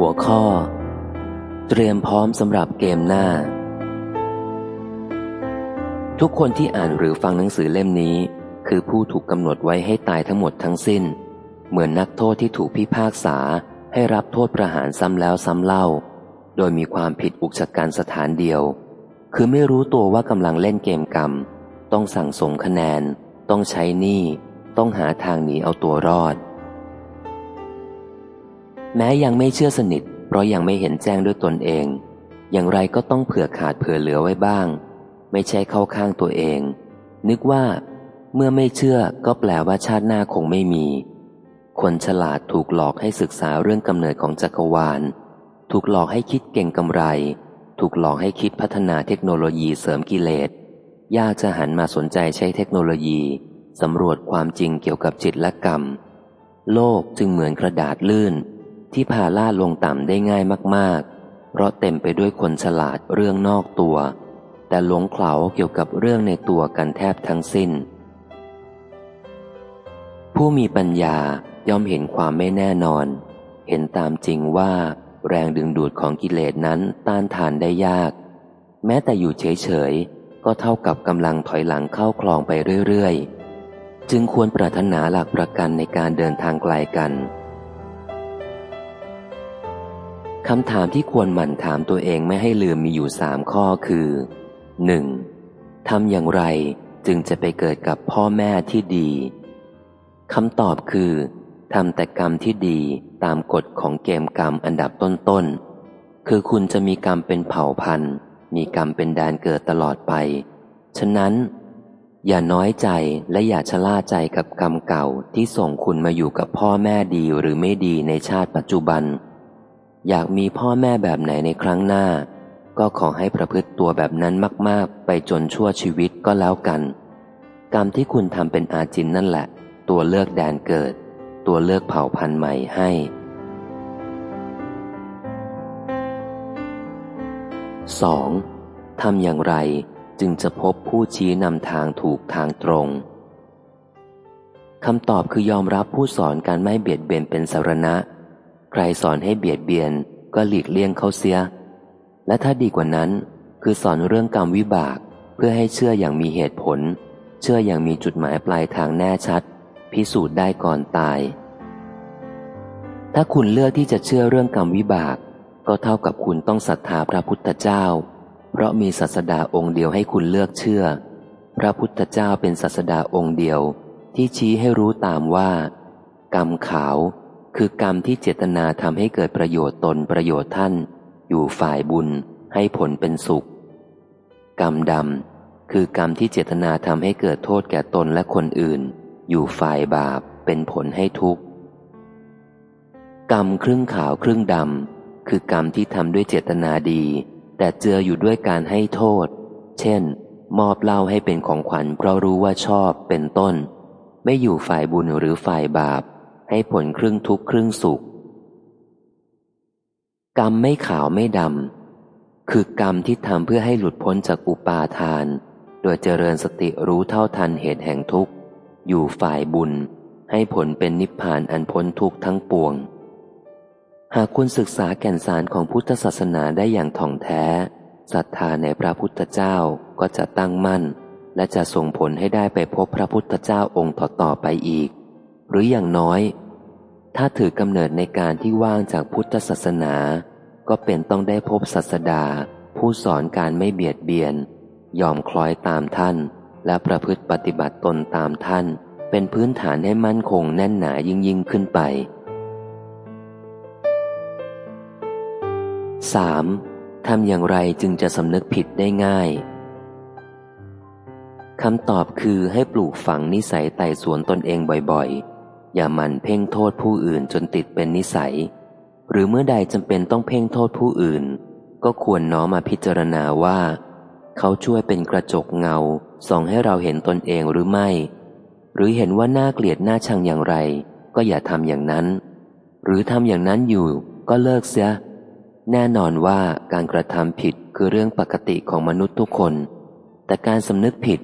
หัวข้อ เตรียมพร้อมสำหรับเกมหน้า ทุกคนที่อ่านหรือฟังหนังสือเล่มนี้ คือผู้ถูกกำหนดไว้ให้ตายทั้งหมดทั้งสิ้น เหมือนนักโทษที่ถูกพิพากษาให้รับโทษประหารซ้ำแล้วซ้ำเล่า โดยมีความผิดอุกชะกันสถานเดียว คือไม่รู้ตัวว่ากำลังเล่นเกมกรรม ต้องสั่งสมคะแนน ต้องใช้หนี้ต้องหาทางหนีเอาตัวรอด แม้ยังไม่เชื่อสนิท เพราะยังไม่เห็นแจ้งด้วยตนเอง อย่างไรก็ต้องเผื่อขาดเผื่อเหลือไว้บ้าง ไม่ใช่เข้าข้างตัวเอง นึกว่า เมื่อไม่เชื่อก็แปลว่าชาติหน้าคงไม่มี คนฉลาดถูกหลอกให้ศึกษาเรื่องกำเนิดของจักรวาล ถูกหลอกให้คิดเก่งกำไร ถูกหลอกให้คิดพัฒนาเทคโนโลยีเสริมกิเลสยากจะหันมาสนใจใช้เทคโนโลยีสำรวจความจริงเกี่ยวกับจิตและกรรม โลกจึงเหมือนกระดาษลื่น ที่พาล่าลงต่ำได้ง่ายมาก ๆ เพราะเต็มไปด้วยคนฉลาดเรื่องนอกตัว แต่หลงเขลาเกี่ยวกับเรื่องในตัวกันแทบทั้งสิ้น ผู้มีปัญญาย่อมเห็นความไม่แน่นอน เห็นตามจริงว่าแรงดึงดูดของกิเลสนั้นต้านทานได้ยาก แม้แต่อยู่เฉย ๆ ก็เท่ากับกำลังถอยหลังเข้าคลองไปเรื่อย ๆ จึงควรปรารถนาหลักประกันในการเดินทางไกลกัน คำถามที่ควรหมั่นถามตัวเองไม่ให้ลืมมีอยู่สามข้อคือ 1. ทำอย่างไรจึงจะไปเกิดกับพ่อแม่ที่ดีคำตอบคือทำแต่กรรมที่ดีตามกฎของเกมกรรมอันดับต้นๆ คือคุณจะมีกรรมเป็นเผ่าพันธุ์ มีกรรมเป็นแดนเกิดตลอดไป ฉะนั้น อย่าน้อยใจและอย่าชะล่าใจกับกรรมเก่าที่ส่งคุณมาอยู่กับพ่อแม่ดีหรือไม่ดีในชาติปัจจุบัน อยากมีพ่อแม่แบบไหนในครั้งหน้า ก็ขอให้ประพฤติตัวแบบนั้นมาก ๆ ไปจนชั่วชีวิตก็แล้วกัน กรรมที่คุณทำเป็นอาจินนั่นแหละ ตัวเลือกแดนเกิด ตัวเลือกเผ่าพันธุ์ใหม่ให้ 2. ทำอย่างไรจึงจะพบผู้ชี้นำทางถูกทางตรงคำตอบคือยอมรับผู้สอนการไม่เบียดเบียนเป็นสารณะ ใครสอนให้เบียดเบียนก็หลีกเลี่ยงเขาเสีย และถ้าดีกว่านั้น คือสอนเรื่องกรรมวิบาก เพื่อให้เชื่ออย่างมีเหตุผล เชื่ออย่างมีจุดหมายปลายทางแน่ชัด พิสูจน์ได้ก่อนตาย ถ้าคุณเลือกที่จะเชื่อเรื่องกรรมวิบาก ก็เท่ากับคุณต้องศรัทธาพระพุทธเจ้า เพราะมีศาสดาองค์เดียวให้คุณเลือกเชื่อ พระพุทธเจ้าเป็นศาสดาองค์เดียวที่ชี้ให้รู้ตามว่า กรรมขาว คือกรรมที่เจตนาทำให้เกิดประโยชน์ตนประโยชน์ท่าน อยู่ฝ่ายบุญให้ผลเป็นสุข กรรมดำคือกรรมที่เจตนาทำให้เกิดโทษแก่ตนและคนอื่น อยู่ฝ่ายบาปเป็นผลให้ทุกข์ กรรมครึ่งขาวครึ่งดำคือกรรมที่ทำด้วยเจตนาดี แต่เจืออยู่ด้วยการให้โทษ เช่น มอบเหล้าให้เป็นของขวัญเพราะรู้ว่าชอบเป็นต้น ไม่อยู่ฝ่ายบุญหรือฝ่ายบาป ให้ผลครึ่งทุกข์ครึ่งสุข กรรมไม่ขาวไม่ดำคือกรรมที่ทำเพื่อให้หลุดพ้นจากอุปาทาน โดยเจริญสติรู้เท่าทันเหตุแห่งทุกข์ อยู่ฝ่ายบุญ ให้ผลเป็นนิพพานอันพ้นทุกข์ทั้งปวง หากคุณศึกษาแก่นสารของพุทธศาสนาได้อย่างถ่องแท้ศรัทธาในพระพุทธเจ้าก็จะตั้งมั่น และจะส่งผลให้ได้ไปพบพระพุทธเจ้าองค์ต่อๆไปอีก หรืออย่างน้อย ถ้าถือกำเนิดในการที่ว่างจากพุทธศาสนา ก็เป็นต้องได้พบศาสดา ผู้สอนการไม่เบียดเบียน ยอมคล้อยตามท่าน และประพฤติปฏิบัติตนตามท่าน เป็นพื้นฐานให้มั่นคงแน่นหนายิ่งยิ่งขึ้นไป 3. ทำอย่างไรจึงจะสำนึกผิดได้ง่ายคำตอบคือให้ปลูกฝังนิสัยไต่สวนตนเองบ่อยๆ อย่ามันเพ่งโทษผู้อื่นจนติดเป็นนิสัย หรือเมื่อใดจำเป็นต้องเพ่งโทษผู้อื่น ก็ควรน้อมมาพิจารณาว่า เขาช่วยเป็นกระจกเงาส่องให้เราเห็นตนเองหรือไม่ หรือเห็นว่าน่าเกลียดน่าชังอย่างไร ก็อย่าทำอย่างนั้น หรือทำอย่างนั้นอยู่ก็เลิกเสีย แน่นอนว่าการกระทำผิดคือเรื่องปกติของมนุษย์ทุกคน แต่การสำนึกผิด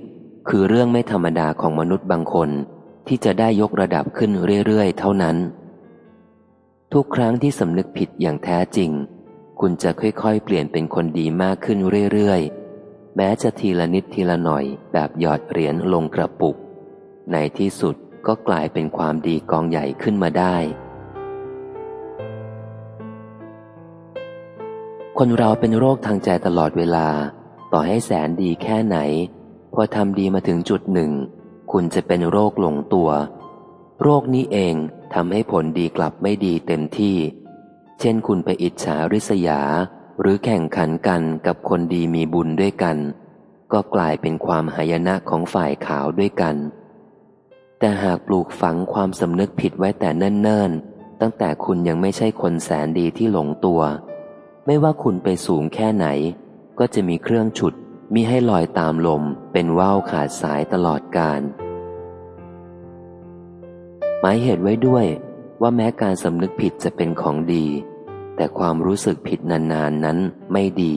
คือเรื่องไม่ธรรมดาของมนุษย์บางคน ที่จะได้ยกระดับขึ้นเรื่อยๆ เท่านั้น ทุกครั้งที่สำนึกผิดอย่างแท้จริง คุณจะค่อยๆ เปลี่ยนเป็นคนดีมากขึ้นเรื่อยๆ แม้จะทีละนิดทีละหน่อยแบบหยอดเหรียญลงกระปุก ในที่สุดก็กลายเป็นความดีกองใหญ่ขึ้นมาได้ คนเราเป็นโรคทางใจตลอดเวลา ต่อให้แสนดีแค่ไหน พอทำดีมาถึงจุดหนึ่ง คุณจะเป็นโรคหลงตัว โรคนี้เองทำให้ผลดีกลับไม่ดีเต็มที่ เช่นคุณไปอิจฉาริษยา หรือแข่งขันกันกับคนดีมีบุญด้วยกัน ก็กลายเป็นความหายนะของฝ่ายขาวด้วยกัน แต่หากปลูกฝังความสำนึกผิดไว้แต่เนิ่นๆ ตั้งแต่คุณยังไม่ใช่คนแสนดีที่หลงตัว ไม่ว่าคุณไปสูงแค่ไหน ก็จะมีเครื่องฉุดมีให้ลอยตามลมเป็นว่าวขาดสายตลอดกาล หมายเหตุไว้ด้วยว่าแม้การสำนึกผิดจะเป็นของดี แต่ความรู้สึกผิดนานๆนนนั้นไม่ดี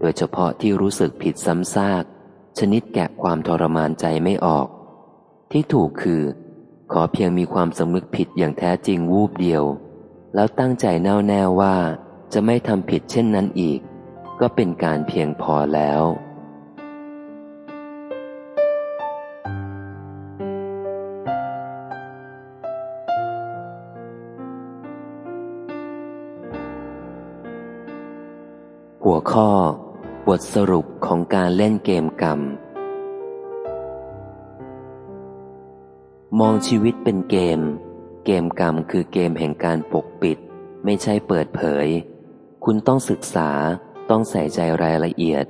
โดยเฉพาะที่รู้สึกผิดซ้ำซาก ชนิดแกะความทรมานใจไม่ออก ที่ถูกคือ ขอเพียงมีความสำนึกผิดอย่างแท้จริงวูบเดียว แล้วตั้งใจแน่วแน่ว่าจะไม่ทำผิดเช่นนั้นอีก ก็เป็นการเพียงพอแล้ว หัวข้อ บทสรุปของการเล่นเกมกรรม มองชีวิตเป็นเกม เกมกรรมคือเกมแห่งการปกปิด ไม่ใช่เปิดเผย คุณต้องศึกษาต้องใส่ใจรายละเอียด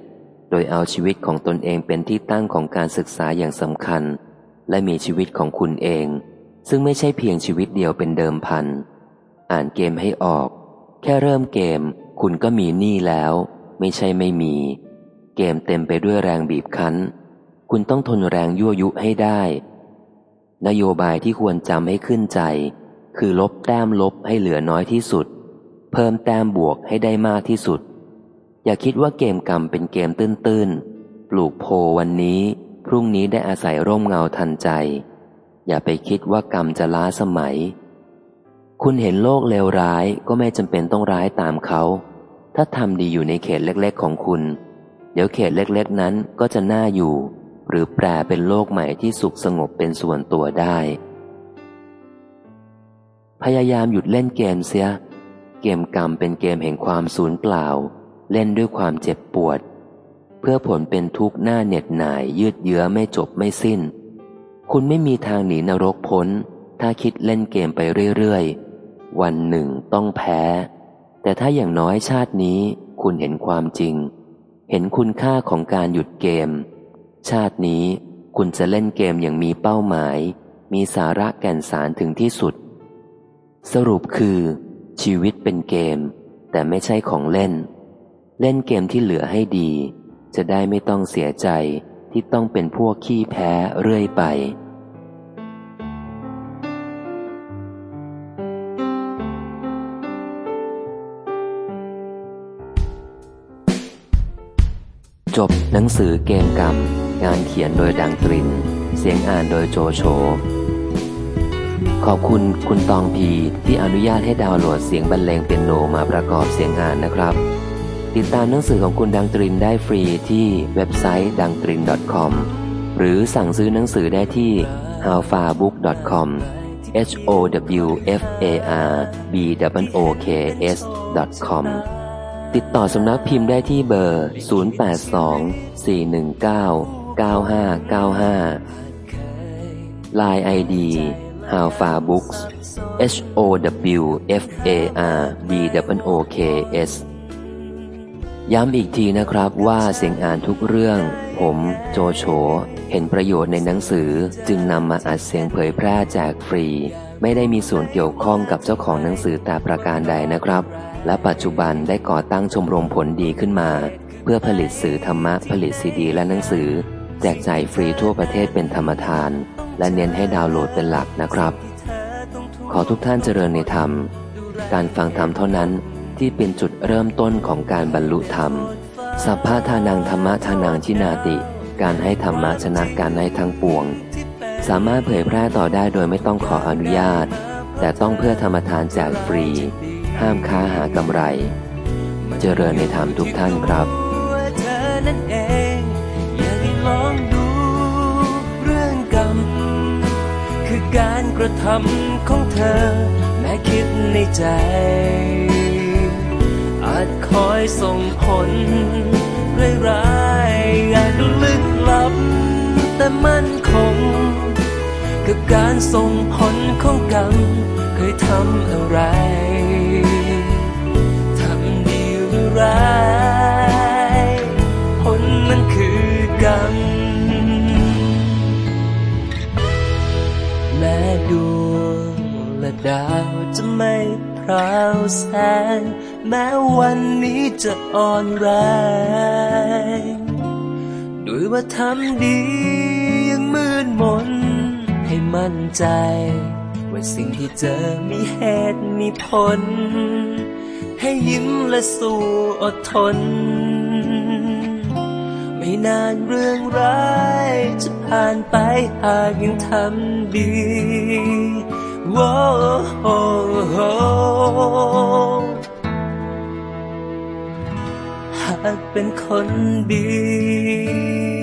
โดยเอาชีวิตของตนเองเป็นที่ตั้งของการศึกษาอย่างสำคัญ และมีชีวิตของคุณเอง ซึ่งไม่ใช่เพียงชีวิตเดียวเป็นเดิมพัน อ่านเกมให้ออก แค่เริ่มเกม คุณก็มีหนี้แล้ว ไม่ใช่ไม่มี เกมเต็มไปด้วยแรงบีบคั้น คุณต้องทนแรงยั่วยุให้ได้ นโยบายที่ควรจำให้ขึ้นใจ คือลบแต้มลบให้เหลือน้อยที่สุด เพิ่มแต้มบวกให้ได้มากที่สุด อย่าคิดว่าเกมกรรมเป็นเกมตื้นๆ ปลูกโพวันนี้ พรุ่งนี้ได้อาศัยร่มเงาทันใจ อย่าไปคิดว่ากรรมจะล้าสมัยคุณเห็นโลกเลวร้ายก็ไม่จำเป็นต้องร้ายตามเขา ถ้าทำดีอยู่ในเขตเล็กๆของคุณ เดี๋ยวเขตเล็กๆนั้นก็จะน่าอยู่ หรือแปลเป็นโลกใหม่ที่สุขสงบเป็นส่วนตัวได้ พยายามหยุดเล่นเกมเสีย เกมกรรมเป็นเกมแห่งความสูญเปล่า เล่นด้วยความเจ็บปวด เพื่อผลเป็นทุกข์หน้าเหน็ดหน่าย ยืดเยื้อไม่จบไม่สิ้น คุณไม่มีทางหนีนรกพ้น ถ้าคิดเล่นเกมไปเรื่อยๆ วันหนึ่งต้องแพ้ แต่ถ้าอย่างน้อยชาตินี้คุณเห็นความจริง เห็นคุณค่าของการหยุดเกม ชาตินี้คุณจะเล่นเกมอย่างมีเป้าหมาย มีสาระแก่นสารถึงที่สุด สรุปคือ ชีวิตเป็นเกม แต่ไม่ใช่ของเล่น เล่นเกมที่เหลือให้ดี จะได้ไม่ต้องเสียใจที่ต้องเป็นพวกขี้แพ้เรื่อยไป จบหนังสือเกมกรรม งานเขียนโดยดังตริน เสียงอ่านโดยโจโฉขอบคุณคุณตองพีที่อนุญาตให้ดาวน์โหลดเสียงบรรเลงเปียโนมาประกอบเสียงอ่านนะครับ ติดตามหนังสือของคุณดังตรินได้ฟรีที่เว็บไซต์ดังตริน .com หรือสั่งซื้อหนังสือได้ที่ howfarbook.com h o w f a r b o k s com ติดต่อสำนักพิมพ์ได้ที่เบอร์ 082 419 9595 Line ID How Far Books H O W F A R B O K S ย้ำอีกทีนะครับว่าเสียงอ่านทุกเรื่อง ผมโจโฉเห็นประโยชน์ในหนังสือจึงนำมาอัดเสียงเผยแพร่แจกฟรี ไม่ได้มีส่วนเกี่ยวข้องกับเจ้าของหนังสือแต่ประการใดนะครับ และปัจจุบันได้ก่อตั้งชมรมผลดีขึ้นมา เพื่อผลิตสื่อธรรมะผลิตซีดี และหนังสือ แจกจ่ายฟรีทั่วประเทศเป็นธรรมทาน และเน้นให้ดาวน์โหลดเป็นหลักนะครับ ขอทุกท่านเจริญในธรรม การฟังธรรมเท่านั้นที่เป็นจุดเริ่มต้นของการบรรลุธรรม สัพพะทานังธรรมะทานังชินาติ การให้ธรรมะชนะการให้ทั้งปวง สามารถเผยแพร่ต่อได้โดยไม่ต้องขออนุญาต แต่ต้องเพื่อธรรมทานแจกฟรี ห้ามค้าหากำไร เจริญในธรรมทุกท่านครับเธอนั่นเองอยากให้ลองดูเรื่องกรรม คือการกระทำของเธอ แม้คิดในใจ อาจคอยส่งผลร้ายๆอาจดูลึกลับ แต่มั่นคง กับการส่งผลของกรรมเคยทำอะไร ราวแสง แม้วันนี้จะอ่อนแรงด้วยว่าทำดียังมืดมน ให้มั่นใจ ว่าสิ่งที่เจอมีเหตุมีผล ให้ยิ้มและสู้อดทน ไม่นานเรื่องร้ายจะผ่านไปหากยังทำดี หากเป็นคนดี